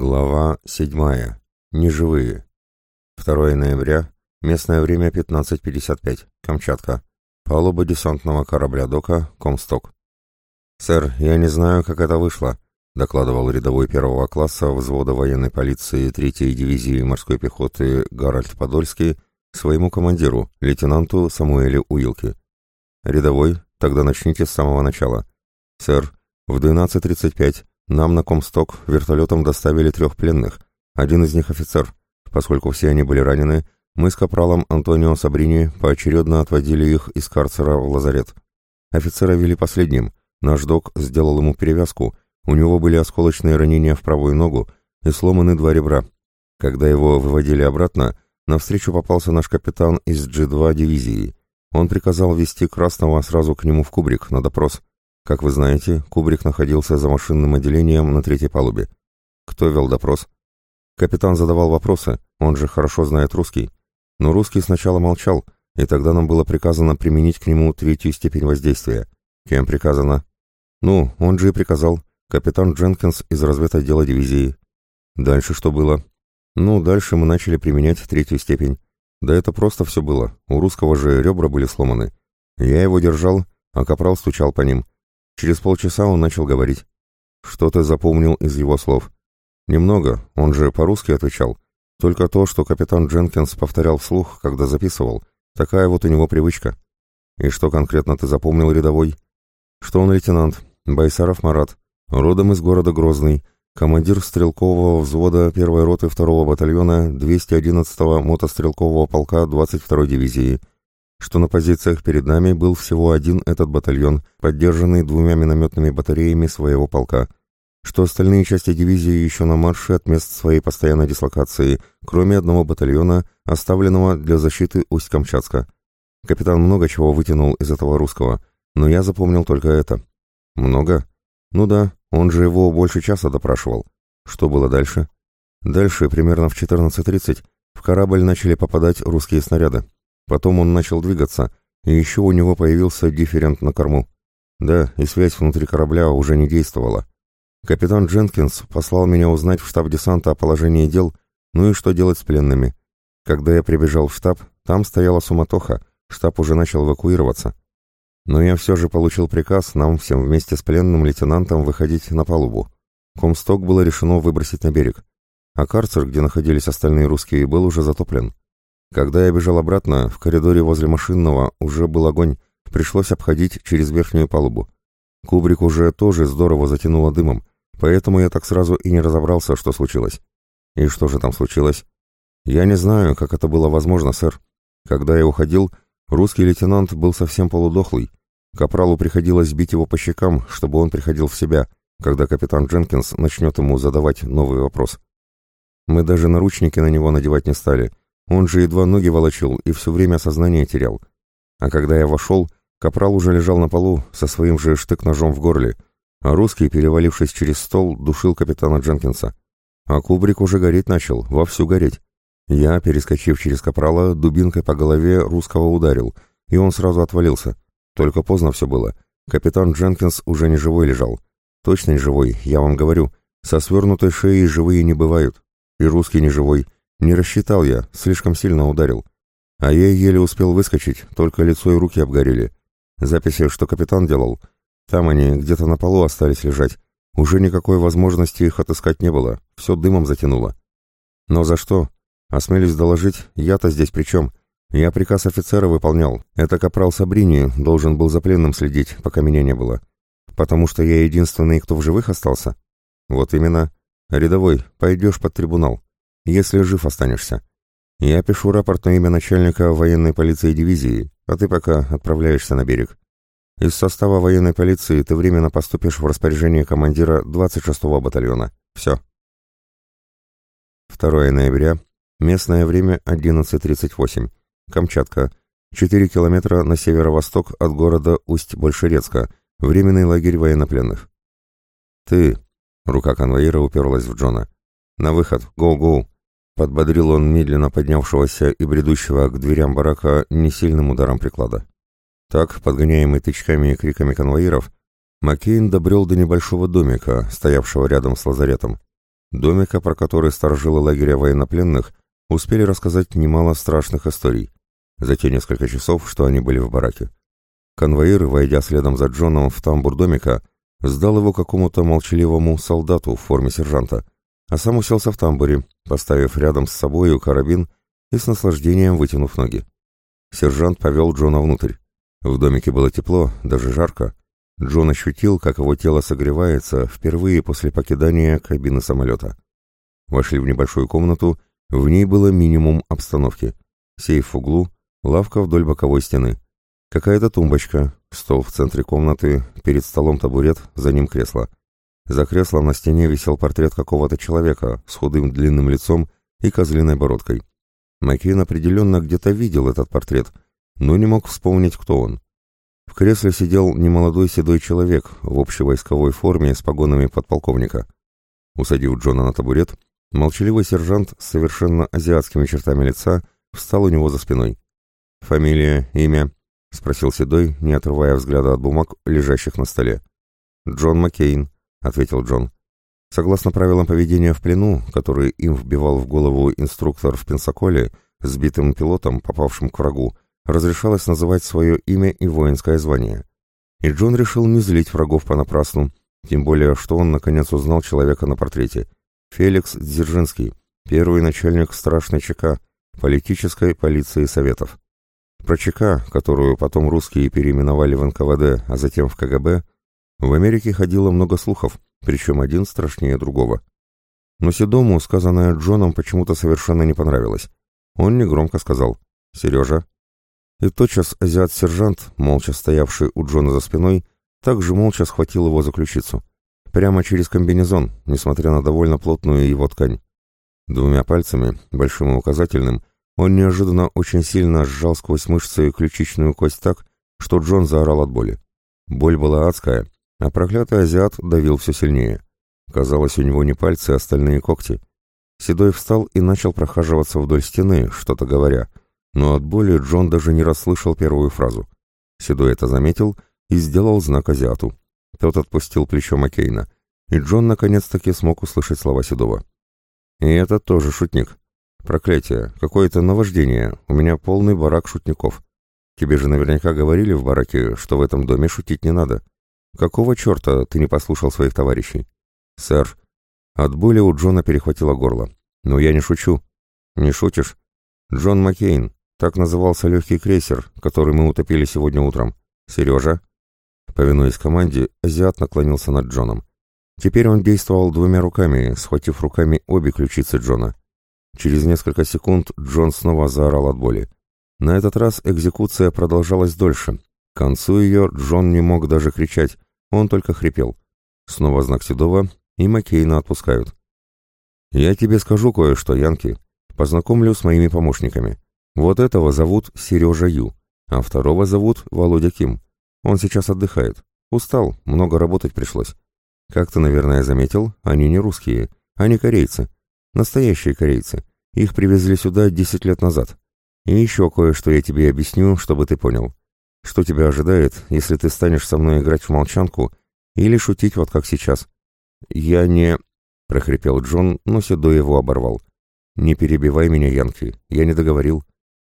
Глава 7. Неживые. 2 ноября. Местное время 15.55. Камчатка. Палуба десантного корабля Дока. Комсток. «Сэр, я не знаю, как это вышло», — докладывал рядовой первого класса взвода военной полиции 3-й дивизии морской пехоты Гарольд Подольский своему командиру, лейтенанту Самуэлю Уилки. «Рядовой, тогда начните с самого начала. Сэр, в 12.35 нам на Комсток вертолетом доставили трех пленных. Один из них офицер. Поскольку все они были ранены, мы с капралом Антонио Сабрини поочередно отводили их из карцера в лазарет. Офицера вели последним. Наш док сделал ему перевязку. У него были осколочные ранения в правую ногу и сломаны два ребра. Когда его выводили обратно, навстречу попался наш капитан из G2 дивизии. Он приказал вести Красного сразу к нему в кубрик на допрос. Как вы знаете, Кубрик находился за машинным отделением на третьей палубе. Кто вел допрос? Капитан задавал вопросы, он же хорошо знает русский. Но русский сначала молчал, и тогда нам было приказано применить к нему третью степень воздействия. Кем приказано? Ну, он же и приказал. Капитан Дженкинс из разведотдела дивизии. Дальше что было? Ну, дальше мы начали применять третью степень. Да это просто все было. У русского же ребра были сломаны. Я его держал, а капрал стучал по ним. Через полчаса он начал говорить. Что ты запомнил из его слов? Немного, он же по-русски отвечал. Только то, что капитан Дженкинс повторял вслух, когда записывал. Такая вот у него привычка. И что конкретно ты запомнил, рядовой? Что он лейтенант, Байсаров Марат, родом из города Грозный, командир стрелкового взвода первой роты второго батальона 211-го мотострелкового полка 22-й дивизии, что на позициях перед нами был всего один этот батальон, поддержанный двумя минометными батареями своего полка, что остальные части дивизии еще на марше от мест своей постоянной дислокации, кроме одного батальона, оставленного для защиты Усть-Камчатска. Капитан много чего вытянул из этого русского, но я запомнил только это. Много? Ну да, он же его больше часа допрашивал. Что было дальше? Дальше, примерно в 14.30, в корабль начали попадать русские снаряды. Потом он начал двигаться, и еще у него появился дифферент на корму. Да, и связь внутри корабля уже не действовала. Капитан Дженкинс послал меня узнать в штаб десанта о положении дел, ну и что делать с пленными. Когда я прибежал в штаб, там стояла суматоха, штаб уже начал эвакуироваться. Но я все же получил приказ нам всем вместе с пленным лейтенантом выходить на палубу. Комсток было решено выбросить на берег, а карцер, где находились остальные русские, был уже затоплен. Когда я бежал обратно, в коридоре возле машинного уже был огонь, пришлось обходить через верхнюю палубу. Кубрик уже тоже здорово затянуло дымом, поэтому я так сразу и не разобрался, что случилось. И что же там случилось? Я не знаю, как это было возможно, сэр. Когда я уходил, русский лейтенант был совсем полудохлый. Капралу приходилось бить его по щекам, чтобы он приходил в себя, когда капитан Дженкинс начнет ему задавать новый вопрос. Мы даже наручники на него надевать не стали — он же едва ноги волочил и все время сознание терял. А когда я вошел, капрал уже лежал на полу со своим же штык-ножом в горле, а русский, перевалившись через стол, душил капитана Дженкинса. А кубрик уже гореть начал, вовсю гореть. Я, перескочив через капрала, дубинкой по голове русского ударил, и он сразу отвалился. Только поздно все было. Капитан Дженкинс уже не живой лежал. Точно не живой, я вам говорю. Со свернутой шеей живые не бывают. И русский не живой — не рассчитал я, слишком сильно ударил. А я еле успел выскочить, только лицо и руки обгорели. Записи, что капитан делал, там они где-то на полу остались лежать. Уже никакой возможности их отыскать не было, все дымом затянуло. Но за что? Осмелюсь доложить, я-то здесь при чем? Я приказ офицера выполнял. Это капрал Сабрини должен был за пленным следить, пока меня не было. Потому что я единственный, кто в живых остался? Вот именно. Рядовой, пойдешь под трибунал если жив останешься. Я пишу рапорт на имя начальника военной полиции дивизии, а ты пока отправляешься на берег. Из состава военной полиции ты временно поступишь в распоряжение командира 26-го батальона. Все. 2 ноября. Местное время 11.38. Камчатка. 4 километра на северо-восток от города Усть-Большерецка. Временный лагерь военнопленных. «Ты...» — рука конвоира уперлась в Джона. «На выход! Гоу-гоу!» Подбодрил он медленно поднявшегося и бредущего к дверям барака несильным ударом приклада. Так, подгоняемый тычками и криками конвоиров, Маккейн добрел до небольшого домика, стоявшего рядом с лазаретом. домика, про который сторожилы лагеря военнопленных успели рассказать немало страшных историй за те несколько часов, что они были в бараке. Конвоир, войдя следом за Джоном в тамбур домика, сдал его какому-то молчаливому солдату в форме сержанта, а сам уселся в тамбуре, поставив рядом с собою карабин и с наслаждением вытянув ноги. Сержант повел Джона внутрь. В домике было тепло, даже жарко. Джон ощутил, как его тело согревается впервые после покидания кабины самолета. Вошли в небольшую комнату, в ней было минимум обстановки. Сейф в углу, лавка вдоль боковой стены. Какая-то тумбочка, стол в центре комнаты, перед столом табурет, за ним кресло. За креслом на стене висел портрет какого-то человека с худым длинным лицом и козлиной бородкой. Маккейн определенно где-то видел этот портрет, но не мог вспомнить, кто он. В кресле сидел немолодой седой человек в общевойсковой форме с погонами подполковника. Усадив Джона на табурет, молчаливый сержант с совершенно азиатскими чертами лица встал у него за спиной. «Фамилия, имя?» — спросил Седой, не отрывая взгляда от бумаг, лежащих на столе. «Джон Маккейн», — ответил Джон. Согласно правилам поведения в плену, которые им вбивал в голову инструктор в Пенсаколе, сбитым пилотом, попавшим к врагу, разрешалось называть свое имя и воинское звание. И Джон решил не злить врагов понапрасну, тем более, что он наконец узнал человека на портрете. Феликс Дзержинский, первый начальник страшной ЧК, политической полиции Советов. Про ЧК, которую потом русские переименовали в НКВД, а затем в КГБ, в Америке ходило много слухов, причем один страшнее другого. Но Седому сказанное Джоном почему-то совершенно не понравилось. Он негромко сказал «Сережа». И тотчас азиат-сержант, молча стоявший у Джона за спиной, также молча схватил его за ключицу. Прямо через комбинезон, несмотря на довольно плотную его ткань. Двумя пальцами, большим и указательным, он неожиданно очень сильно сжал сквозь мышцы ключичную кость так, что Джон заорал от боли. Боль была адская, а проклятый азиат давил все сильнее. Казалось, у него не пальцы, а остальные когти. Седой встал и начал прохаживаться вдоль стены, что-то говоря, но от боли Джон даже не расслышал первую фразу. Седой это заметил и сделал знак азиату. Тот отпустил плечо Маккейна, и Джон наконец-таки смог услышать слова Седова. «И это тоже шутник. Проклятие, какое-то наваждение, у меня полный барак шутников. Тебе же наверняка говорили в бараке, что в этом доме шутить не надо». «Какого черта ты не послушал своих товарищей?» «Сэр». От боли у Джона перехватило горло. «Но я не шучу». «Не шутишь?» «Джон Маккейн. Так назывался легкий крейсер, который мы утопили сегодня утром. Сережа?» Повинуясь команде, азиат наклонился над Джоном. Теперь он действовал двумя руками, схватив руками обе ключицы Джона. Через несколько секунд Джон снова заорал от боли. На этот раз экзекуция продолжалась дольше, к концу ее Джон не мог даже кричать, он только хрипел. Снова знак Седова, и Маккейна отпускают. «Я тебе скажу кое-что, Янки. Познакомлю с моими помощниками. Вот этого зовут Сережа Ю, а второго зовут Володя Ким. Он сейчас отдыхает. Устал, много работать пришлось. Как ты, наверное, заметил, они не русские, они корейцы. Настоящие корейцы. Их привезли сюда десять лет назад. И еще кое-что я тебе объясню, чтобы ты понял. Что тебя ожидает, если ты станешь со мной играть в молчанку или шутить вот как сейчас? Я не... — прохрипел Джон, но Седой его оборвал. «Не перебивай меня, Янки, я не договорил.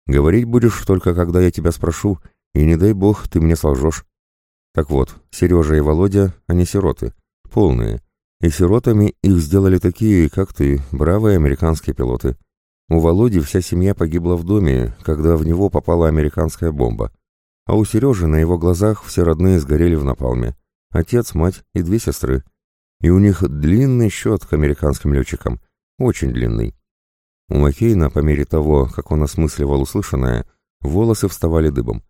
Говорить будешь только, когда я тебя спрошу, и не дай бог ты мне солжешь. Так вот, Сережа и Володя, они сироты, полные, и сиротами их сделали такие, как ты, бравые американские пилоты. У Володи вся семья погибла в доме, когда в него попала американская бомба. А у Сережи на его глазах все родные сгорели в напалме. Отец, мать и две сестры. И у них длинный счет к американским летчикам. Очень длинный. У Маккейна, по мере того, как он осмысливал услышанное, волосы вставали дыбом.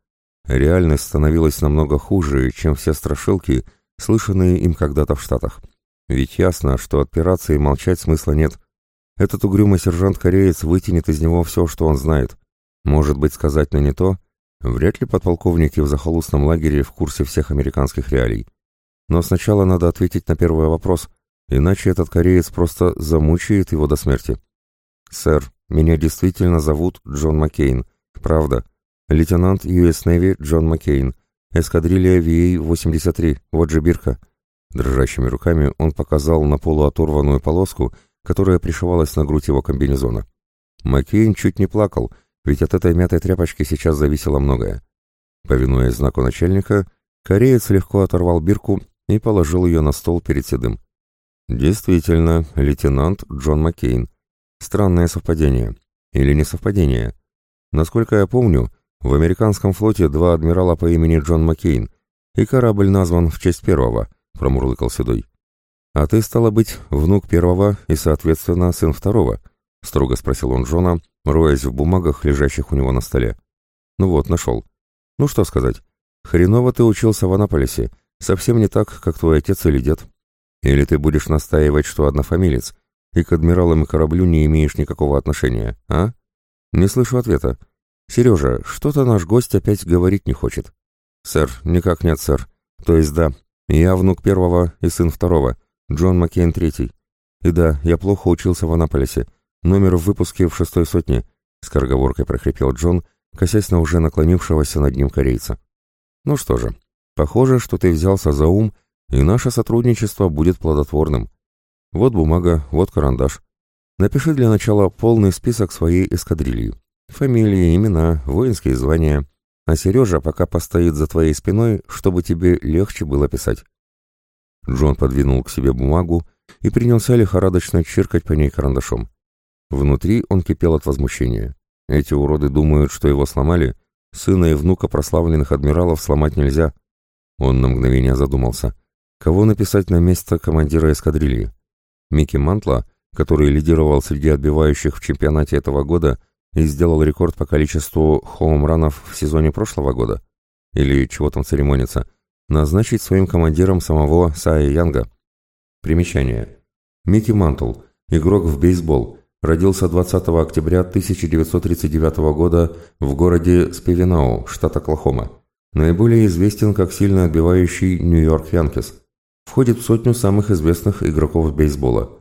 Реальность становилась намного хуже, чем все страшилки, слышанные им когда-то в Штатах. Ведь ясно, что от операции молчать смысла нет. Этот угрюмый сержант-кореец вытянет из него все, что он знает. Может быть, сказать, но не то, Вряд ли подполковники в захолустном лагере в курсе всех американских реалий. Но сначала надо ответить на первый вопрос, иначе этот кореец просто замучает его до смерти. «Сэр, меня действительно зовут Джон Маккейн. Правда. Лейтенант US Navy Джон Маккейн. Эскадрилья VA-83. Вот же бирка». Дрожащими руками он показал на полуоторванную полоску, которая пришивалась на грудь его комбинезона. Маккейн чуть не плакал, ведь от этой мятой тряпочки сейчас зависело многое. Повинуясь знаку начальника, кореец легко оторвал бирку и положил ее на стол перед Седым. Действительно, лейтенант Джон Маккейн. Странное совпадение. Или не совпадение. Насколько я помню, в американском флоте два адмирала по имени Джон Маккейн, и корабль назван в честь первого, промурлыкал Седой. А ты, стало быть, внук первого и, соответственно, сын второго, строго спросил он Джона, роясь в бумагах, лежащих у него на столе. Ну вот, нашел. Ну что сказать, хреново ты учился в Анаполисе, совсем не так, как твой отец или дед. Или ты будешь настаивать, что однофамилец, и к адмиралам и кораблю не имеешь никакого отношения, а? Не слышу ответа. «Сережа, что-то наш гость опять говорить не хочет». «Сэр, никак нет, сэр. То есть да, я внук первого и сын второго, Джон Маккейн третий. И да, я плохо учился в Анаполисе. Номер в выпуске в шестой сотне», — скороговоркой прохрипел Джон, косясь на уже наклонившегося над ним корейца. «Ну что же, похоже, что ты взялся за ум, и наше сотрудничество будет плодотворным. Вот бумага, вот карандаш. Напиши для начала полный список своей эскадрильи. Фамилии, имена, воинские звания. А Сережа пока постоит за твоей спиной, чтобы тебе легче было писать. Джон подвинул к себе бумагу и принялся лихорадочно чиркать по ней карандашом. Внутри он кипел от возмущения. Эти уроды думают, что его сломали. Сына и внука прославленных адмиралов сломать нельзя. Он на мгновение задумался. Кого написать на место командира эскадрильи? Микки Мантла, который лидировал среди отбивающих в чемпионате этого года и сделал рекорд по количеству хоумранов в сезоне прошлого года? Или чего там церемонится? Назначить своим командиром самого Сая Янга. Примечание. Микки Мантл, игрок в бейсбол, родился 20 октября 1939 года в городе Спивенау, штат Оклахома. Наиболее известен как сильно отбивающий Нью-Йорк Янкис. Входит в сотню самых известных игроков бейсбола.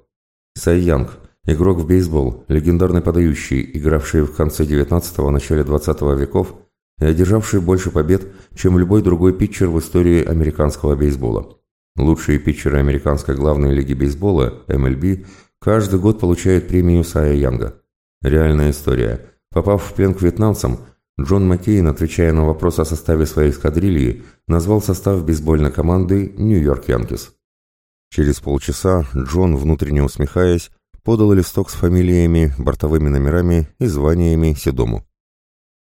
Сай Янг, Игрок в бейсбол, легендарный подающий, игравший в конце 19-го, начале 20 веков и одержавший больше побед, чем любой другой питчер в истории американского бейсбола. Лучшие питчеры американской главной лиги бейсбола, МЛБ, каждый год получают премию Сая Янга. Реальная история. Попав в плен к вьетнамцам, Джон Маккейн, отвечая на вопрос о составе своей эскадрильи, назвал состав бейсбольной команды «Нью-Йорк Янкис». Через полчаса Джон, внутренне усмехаясь, подал листок с фамилиями, бортовыми номерами и званиями Седому.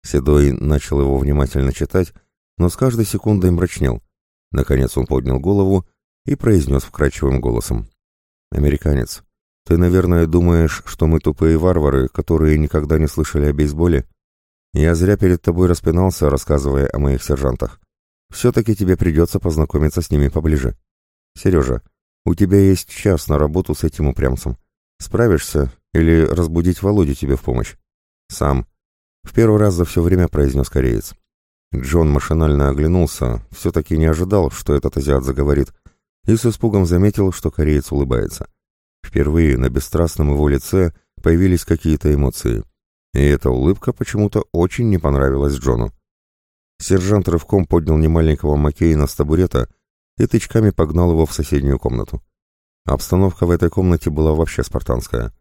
Седой начал его внимательно читать, но с каждой секундой мрачнел. Наконец он поднял голову и произнес вкрадчивым голосом. «Американец, ты, наверное, думаешь, что мы тупые варвары, которые никогда не слышали о бейсболе? Я зря перед тобой распинался, рассказывая о моих сержантах. Все-таки тебе придется познакомиться с ними поближе. Сережа, у тебя есть час на работу с этим упрямцем. Справишься или разбудить Володю тебе в помощь? Сам. В первый раз за все время произнес кореец. Джон машинально оглянулся, все-таки не ожидал, что этот азиат заговорит, и с испугом заметил, что кореец улыбается. Впервые на бесстрастном его лице появились какие-то эмоции. И эта улыбка почему-то очень не понравилась Джону. Сержант рывком поднял немаленького Маккейна с табурета и тычками погнал его в соседнюю комнату. Обстановка в этой комнате была вообще спартанская.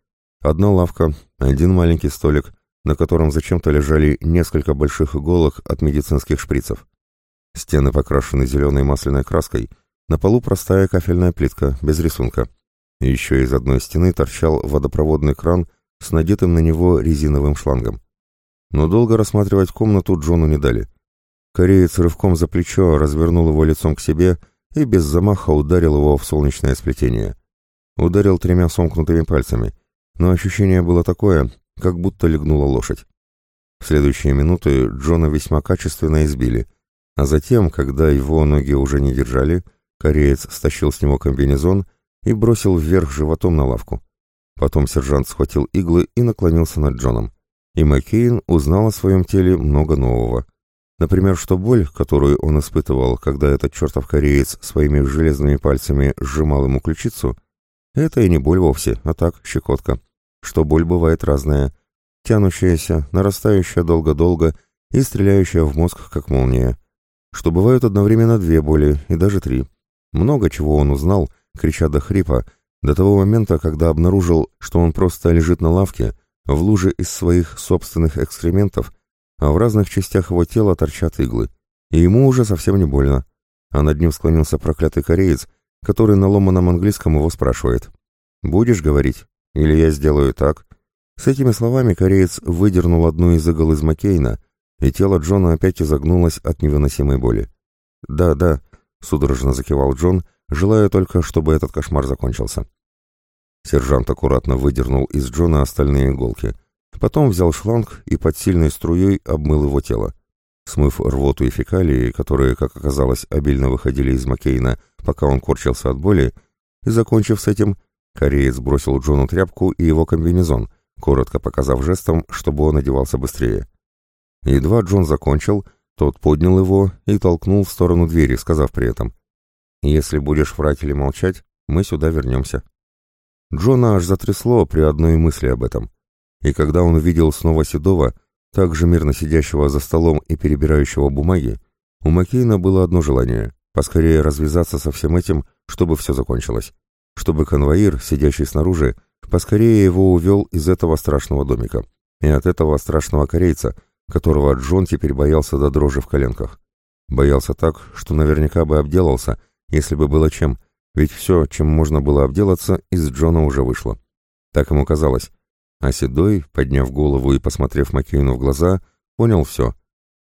Одна лавка, один маленький столик, на котором зачем-то лежали несколько больших иголок от медицинских шприцев. Стены покрашены зеленой масляной краской, на полу простая кафельная плитка, без рисунка. Еще из одной стены торчал водопроводный кран с надетым на него резиновым шлангом. Но долго рассматривать комнату Джону не дали. Кореец рывком за плечо развернул его лицом к себе и без замаха ударил его в солнечное сплетение. Ударил тремя сомкнутыми пальцами, но ощущение было такое, как будто легнула лошадь. В следующие минуты Джона весьма качественно избили, а затем, когда его ноги уже не держали, кореец стащил с него комбинезон и бросил вверх животом на лавку. Потом сержант схватил иглы и наклонился над Джоном. И Маккейн узнал о своем теле много нового. Например, что боль, которую он испытывал, когда этот чертов кореец своими железными пальцами сжимал ему ключицу, это и не боль вовсе, а так, щекотка. Что боль бывает разная, тянущаяся, нарастающая долго-долго и стреляющая в мозг, как молния. Что бывают одновременно две боли, и даже три. Много чего он узнал, крича до хрипа, До того момента, когда обнаружил, что он просто лежит на лавке, в луже из своих собственных экскрементов, а в разных частях его тела торчат иглы. И ему уже совсем не больно. А над ним склонился проклятый кореец, который на ломаном английском его спрашивает. «Будешь говорить? Или я сделаю так?» С этими словами кореец выдернул одну из игл из Маккейна, и тело Джона опять изогнулось от невыносимой боли. «Да, да», — судорожно закивал Джон, желая только, чтобы этот кошмар закончился. Сержант аккуратно выдернул из Джона остальные иголки. Потом взял шланг и под сильной струей обмыл его тело. Смыв рвоту и фекалии, которые, как оказалось, обильно выходили из Маккейна, пока он корчился от боли, и, закончив с этим, кореец бросил Джону тряпку и его комбинезон, коротко показав жестом, чтобы он одевался быстрее. Едва Джон закончил, тот поднял его и толкнул в сторону двери, сказав при этом, «Если будешь врать или молчать, мы сюда вернемся». Джона аж затрясло при одной мысли об этом. И когда он увидел снова Седова, также мирно сидящего за столом и перебирающего бумаги, у Маккейна было одно желание — поскорее развязаться со всем этим, чтобы все закончилось. Чтобы конвоир, сидящий снаружи, поскорее его увел из этого страшного домика. И от этого страшного корейца, которого Джон теперь боялся до дрожи в коленках. Боялся так, что наверняка бы обделался, если бы было чем, ведь все, чем можно было обделаться, из Джона уже вышло. Так ему казалось. А Седой, подняв голову и посмотрев Маккейну в глаза, понял все.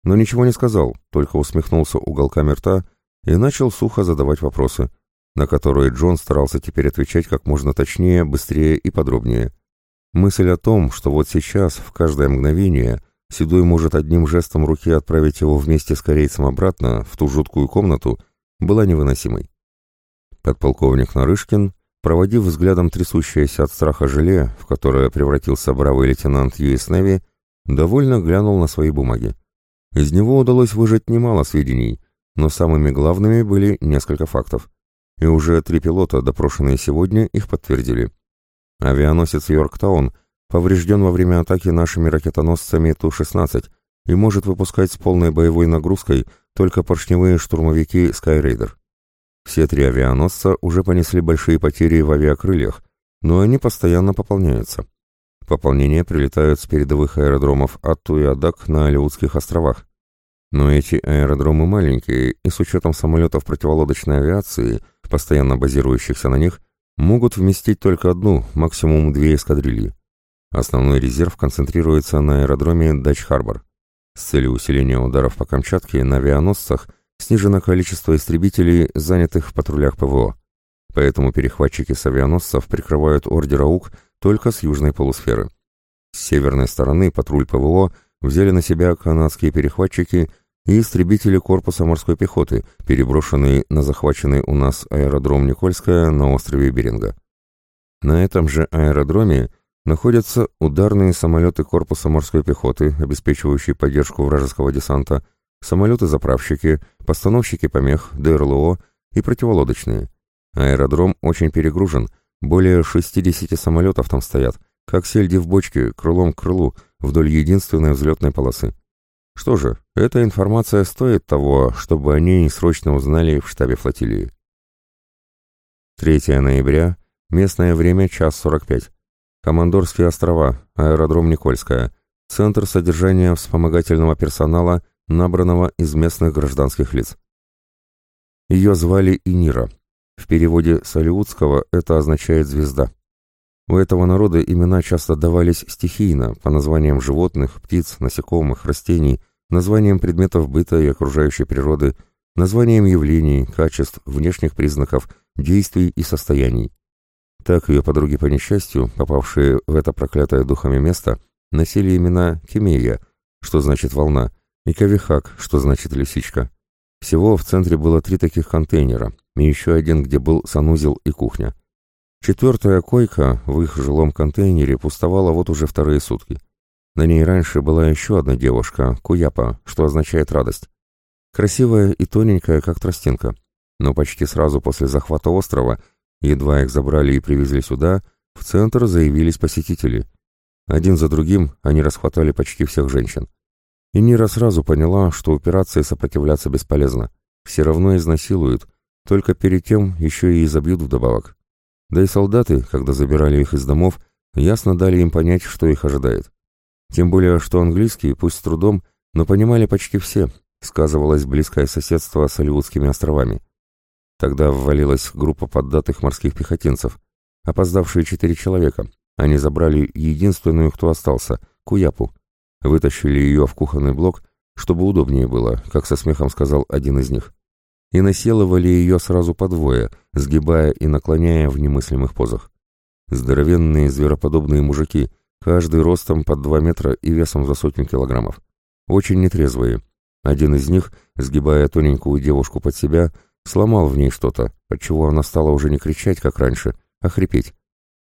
Но ничего не сказал, только усмехнулся уголками рта и начал сухо задавать вопросы, на которые Джон старался теперь отвечать как можно точнее, быстрее и подробнее. Мысль о том, что вот сейчас, в каждое мгновение, Седой может одним жестом руки отправить его вместе с корейцем обратно, в ту жуткую комнату, была невыносимой. Подполковник Нарышкин, проводив взглядом трясущееся от страха желе, в которое превратился бравый лейтенант Ю.С. Неви, довольно глянул на свои бумаги. Из него удалось выжать немало сведений, но самыми главными были несколько фактов. И уже три пилота, допрошенные сегодня, их подтвердили. Авианосец «Йорктаун» поврежден во время атаки нашими ракетоносцами Ту-16 и может выпускать с полной боевой нагрузкой только поршневые штурмовики «Скайрейдер». Все три авианосца уже понесли большие потери в авиакрыльях, но они постоянно пополняются. Пополнения прилетают с передовых аэродромов Атту и Адак на Алиутских островах. Но эти аэродромы маленькие, и с учетом самолетов противолодочной авиации, постоянно базирующихся на них, могут вместить только одну, максимум две эскадрильи. Основной резерв концентрируется на аэродроме Дач-Харбор. С целью усиления ударов по Камчатке на авианосцах – снижено количество истребителей, занятых в патрулях ПВО. Поэтому перехватчики с авианосцев прикрывают ордер АУК только с южной полусферы. С северной стороны патруль ПВО взяли на себя канадские перехватчики и истребители корпуса морской пехоты, переброшенные на захваченный у нас аэродром Никольская на острове Беринга. На этом же аэродроме находятся ударные самолеты корпуса морской пехоты, обеспечивающие поддержку вражеского десанта, самолеты-заправщики, постановщики помех, ДРЛО и противолодочные. Аэродром очень перегружен, более 60 самолетов там стоят, как сельди в бочке, крылом к крылу, вдоль единственной взлетной полосы. Что же, эта информация стоит того, чтобы они срочно узнали в штабе флотилии. 3 ноября, местное время час 45. Командорские острова, аэродром Никольская, центр содержания вспомогательного персонала набранного из местных гражданских лиц. Ее звали Инира. В переводе с алиутского это означает «звезда». У этого народа имена часто давались стихийно, по названиям животных, птиц, насекомых, растений, названиям предметов быта и окружающей природы, названиям явлений, качеств, внешних признаков, действий и состояний. Так ее подруги по несчастью, попавшие в это проклятое духами место, носили имена Кемея, что значит «волна», и Кавихак, что значит «лисичка». Всего в центре было три таких контейнера, и еще один, где был санузел и кухня. Четвертая койка в их жилом контейнере пустовала вот уже вторые сутки. На ней раньше была еще одна девушка, Куяпа, что означает радость. Красивая и тоненькая, как тростинка. Но почти сразу после захвата острова, едва их забрали и привезли сюда, в центр заявились посетители. Один за другим они расхватали почти всех женщин. И Нира сразу поняла, что операции сопротивляться бесполезно. Все равно изнасилуют, только перед тем еще и изобьют вдобавок. Да и солдаты, когда забирали их из домов, ясно дали им понять, что их ожидает. Тем более, что английский, пусть с трудом, но понимали почти все, сказывалось близкое соседство с Алиутскими островами. Тогда ввалилась группа поддатых морских пехотинцев, опоздавшие четыре человека. Они забрали единственную, кто остался, Куяпу. Вытащили ее в кухонный блок, чтобы удобнее было, как со смехом сказал один из них. И насиловали ее сразу по двое, сгибая и наклоняя в немыслимых позах. Здоровенные звероподобные мужики, каждый ростом под два метра и весом за сотню килограммов. Очень нетрезвые. Один из них, сгибая тоненькую девушку под себя, сломал в ней что-то, отчего она стала уже не кричать, как раньше, а хрипеть.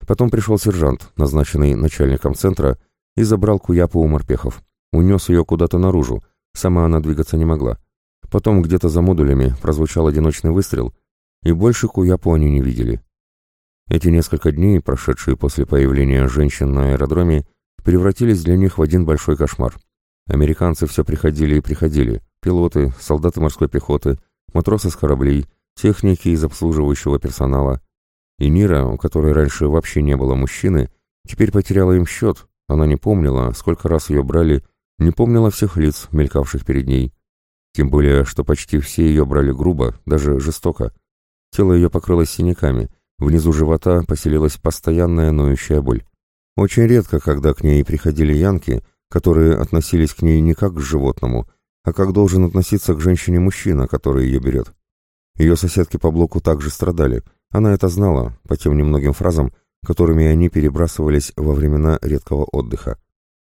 Потом пришел сержант, назначенный начальником центра, и забрал Куяпу у морпехов. Унес ее куда-то наружу, сама она двигаться не могла. Потом где-то за модулями прозвучал одиночный выстрел, и больше Куяпу они не видели. Эти несколько дней, прошедшие после появления женщин на аэродроме, превратились для них в один большой кошмар. Американцы все приходили и приходили, пилоты, солдаты морской пехоты, матросы с кораблей, техники из обслуживающего персонала. И Нира, у которой раньше вообще не было мужчины, теперь потеряла им счет, она не помнила, сколько раз ее брали, не помнила всех лиц, мелькавших перед ней. Тем более, что почти все ее брали грубо, даже жестоко. Тело ее покрылось синяками, внизу живота поселилась постоянная ноющая боль. Очень редко, когда к ней приходили янки, которые относились к ней не как к животному, а как должен относиться к женщине-мужчина, который ее берет. Ее соседки по блоку также страдали, она это знала, по тем немногим фразам, которыми они перебрасывались во времена редкого отдыха.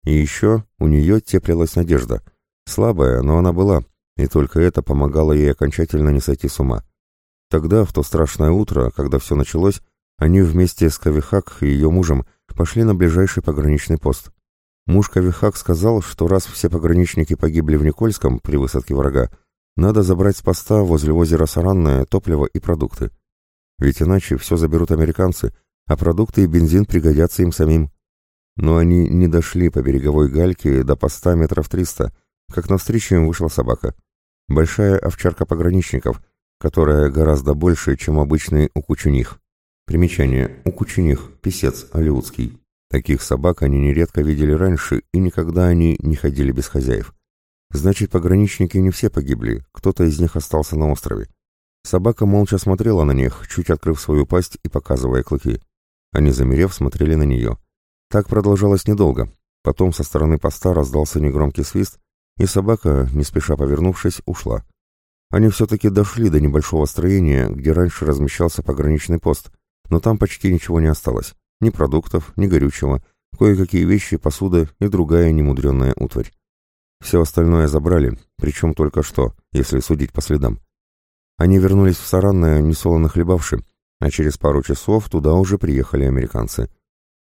И еще у нее теплилась надежда. Слабая, но она была, и только это помогало ей окончательно не сойти с ума. Тогда, в то страшное утро, когда все началось, они вместе с Кавихак и ее мужем пошли на ближайший пограничный пост. Муж Кавихак сказал, что раз все пограничники погибли в Никольском при высадке врага, надо забрать с поста возле озера Саранное топливо и продукты. Ведь иначе все заберут американцы, а продукты и бензин пригодятся им самим. Но они не дошли по береговой гальке до поста метров триста, как навстречу им вышла собака. Большая овчарка пограничников, которая гораздо больше, чем обычный укучуних. Примечание. Укучуних. Песец. Алиутский. Таких собак они нередко видели раньше, и никогда они не ходили без хозяев. Значит, пограничники не все погибли, кто-то из них остался на острове. Собака молча смотрела на них, чуть открыв свою пасть и показывая клыки. Они, замерев, смотрели на нее. Так продолжалось недолго. Потом со стороны поста раздался негромкий свист, и собака, не спеша повернувшись, ушла. Они все-таки дошли до небольшого строения, где раньше размещался пограничный пост, но там почти ничего не осталось. Ни продуктов, ни горючего, кое-какие вещи, посуда и другая немудренная утварь. Все остальное забрали, причем только что, если судить по следам. Они вернулись в Саранное, несолоно хлебавши, а через пару часов туда уже приехали американцы.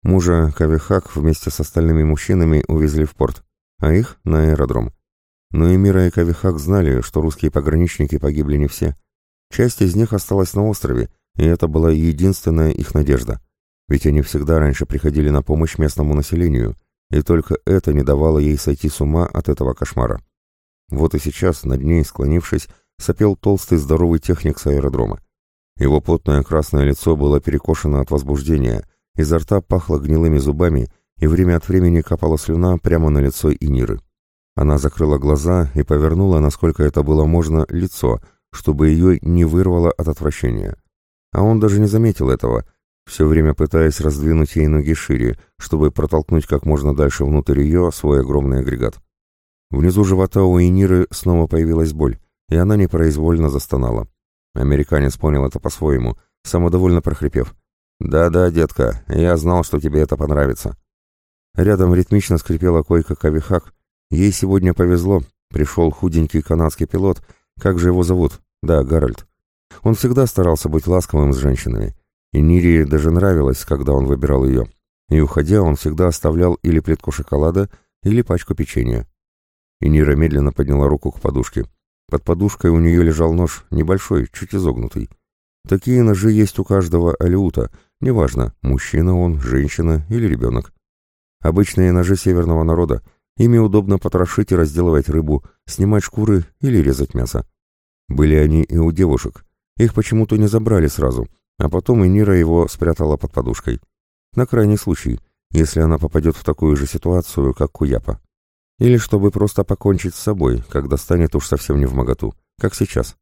Мужа Кавихак вместе с остальными мужчинами увезли в порт, а их — на аэродром. Но и Мира и Кавихак знали, что русские пограничники погибли не все. Часть из них осталась на острове, и это была единственная их надежда. Ведь они всегда раньше приходили на помощь местному населению, и только это не давало ей сойти с ума от этого кошмара. Вот и сейчас, над ней склонившись, сопел толстый здоровый техник с аэродрома. Его потное красное лицо было перекошено от возбуждения, изо рта пахло гнилыми зубами, и время от времени капала слюна прямо на лицо Иниры. Она закрыла глаза и повернула, насколько это было можно, лицо, чтобы ее не вырвало от отвращения. А он даже не заметил этого, все время пытаясь раздвинуть ей ноги шире, чтобы протолкнуть как можно дальше внутрь ее свой огромный агрегат. Внизу живота у Иниры снова появилась боль, и она непроизвольно застонала. Американец понял это по-своему, самодовольно прохрипев. «Да-да, детка, я знал, что тебе это понравится». Рядом ритмично скрипела койка Кавихак. Ей сегодня повезло. Пришел худенький канадский пилот. Как же его зовут? Да, Гарольд. Он всегда старался быть ласковым с женщинами. И Нире даже нравилось, когда он выбирал ее. И уходя, он всегда оставлял или плитку шоколада, или пачку печенья. И Нира медленно подняла руку к подушке. Под подушкой у нее лежал нож, небольшой, чуть изогнутый. Такие ножи есть у каждого алиута, неважно, мужчина он, женщина или ребенок. Обычные ножи северного народа, ими удобно потрошить и разделывать рыбу, снимать шкуры или резать мясо. Были они и у девушек. Их почему-то не забрали сразу, А потом и Нира его спрятала под подушкой. На крайний случай, если она попадет в такую же ситуацию, как Куяпа. Или чтобы просто покончить с собой, когда станет уж совсем не в моготу, как сейчас.